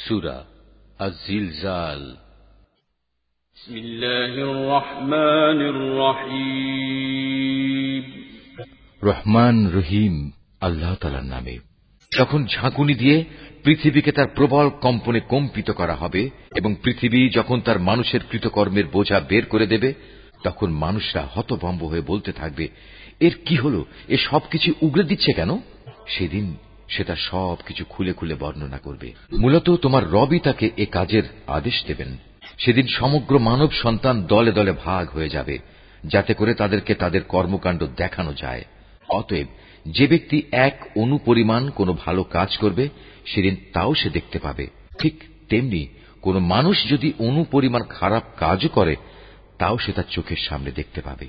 সুরা الزلزال بسم الله الرحمن الرحيم রহমান রহিম আল্লাহ তালার নামে যখন ঝাঁকুনি দিয়ে পৃথিবীকে তার প্রবল কম্পনে কম্পিত করা হবে এবং পৃথিবী যখন তার মানুষের কৃতকর্মের বোঝা বের করে দেবে তখন মানুষরা হতভম্ব হয়ে বলতে থাকবে এর কি হলো এ সবকিছু উগড়ে দিচ্ছে কেন সেদিন সে তার সব কিছু খুলে খুলে বর্ণনা করবে। মূলত তোমার রবি তাকে এ কাজের আদেশ দেবেন। সেদিন সমগ্র মানব সন্তান দলে দলে ভাগ হয়ে যাবে, যাতে করে তাদেরকে তাদের কর্মকাণ্ড দেখানো যায়। অতএব যে ব্যক্তি এক অনুপরিমাণ কোনো ভালো কাজ করবে, সেদিন তাও সে দেখতে পাবে। ঠিক তেমনি কোন মানুষ যদি অনুপরিমাণ খারাপ কাজও করে, তাও সে তার চোখের সামনে দেখতে পাবে।